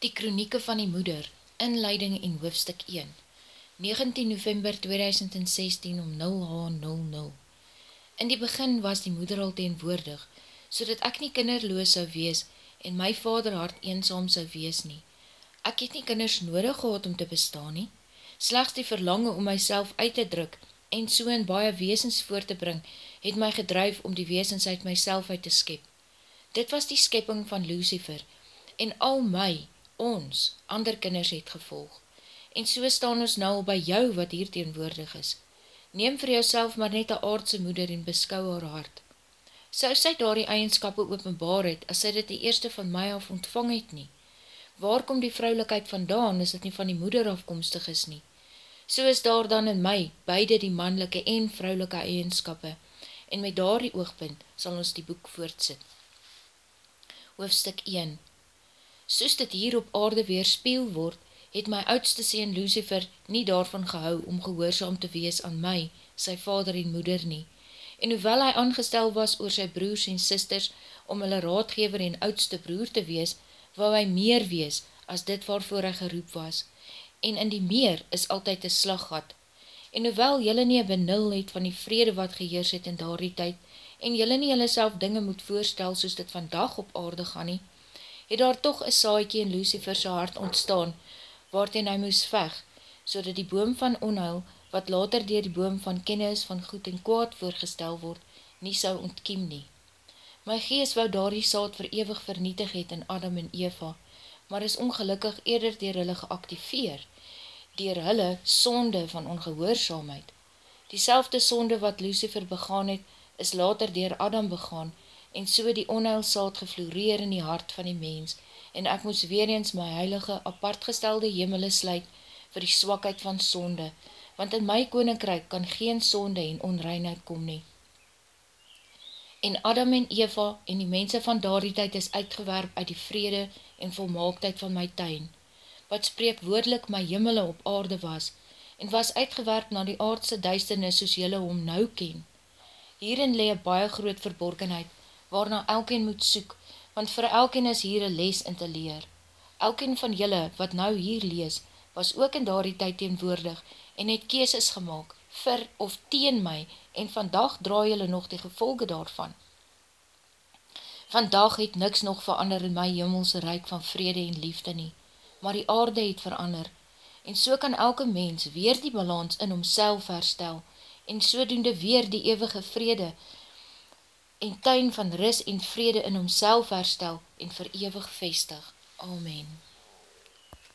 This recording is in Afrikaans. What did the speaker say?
Die Kronieke van die Moeder, inleiding en hoofstuk 1 19 November 2016 om 0h00 In die begin was die moeder al teenwoordig, so dat ek nie kinderloos sou wees en my vader hart eenzaam sou wees nie. Ek het nie kinders nodig gehad om te bestaan nie, slechts die verlange om myself uit te druk en so in baie weesens voor te bring, het my gedruif om die weesens uit myself uit te skep. Dit was die skepping van Lucifer, en al my, ons, ander kinders het gevolg. En so staan ons nou al by jou wat hier teenwoordig is. Neem vir jouself maar net een aardse moeder en beskou haar hart. Sou sy daar die eigenskappe openbaar het, as sy dit die eerste van my af ontvang het nie? Waar kom die vrouwelijkheid vandaan, as dit nie van die moeder afkomstig is nie? So is daar dan in my, beide die mannelike en vrouwelike eigenskappe, en met daar die oogpunt sal ons die boek voortsit. Hoofstuk 1 soos dit hier op aarde weer speel word, het my oudste sien Lucifer nie daarvan gehou om gehoorzaam te wees aan my, sy vader en moeder nie. En hoewel hy aangestel was oor sy broers en sisters om hulle raadgever en oudste broer te wees, wou hy meer wees as dit waarvoor hy geroep was. En in die meer is altyd een slaggat. En hoewel jylle nie benul het van die vrede wat geheers het in daardie tyd, en jylle nie jylle dinge moet voorstel soos dit vandag op aarde gaan nie, het daar toch een saaikie in Lucifer's hart ontstaan, waarteen hy moes veg, so die boom van onheil, wat later dier die boom van kennis van goed en kwaad voorgestel word, nie sou ontkiem nie. My gees wou daar die saad verewig vernietig het in Adam en Eva, maar is ongelukkig eerder dier hulle geactiveer, dier hulle sonde van ongehoorzaamheid. Die sonde wat Lucifer begaan het, is later dier Adam begaan, en so die onheilsaad gefloreer in die hart van die mens, en ek moes weer eens my heilige, apartgestelde hemele sluit vir die swakheid van sonde, want in my koninkryk kan geen sonde en onreinheid kom nie. En Adam en Eva en die mense van daardie tyd is uitgewerp uit die vrede en volmaaktheid van my tuin, wat spreek woordelik my hemele op aarde was, en was uitgewerp na die aardse duisternis soos jylle hom nou ken. Hierin lee baie groot verborgenheid, waarna elkeen moet soek, want vir elkeen is hier een les in te leer. Elkeen van julle, wat nou hier lees, was ook in daardie tyd teenwoordig en het keeses gemaakt, vir of teen my, en vandag draai julle nog die gevolge daarvan. Vandag het niks nog verander in my jimmelse reik van vrede en liefde nie, maar die aarde het verander, en so kan elke mens weer die balans in homself herstel, en sodoende weer die eeuwige vrede en tuin van ris en vrede in homself herstel en verewig vestig. Amen.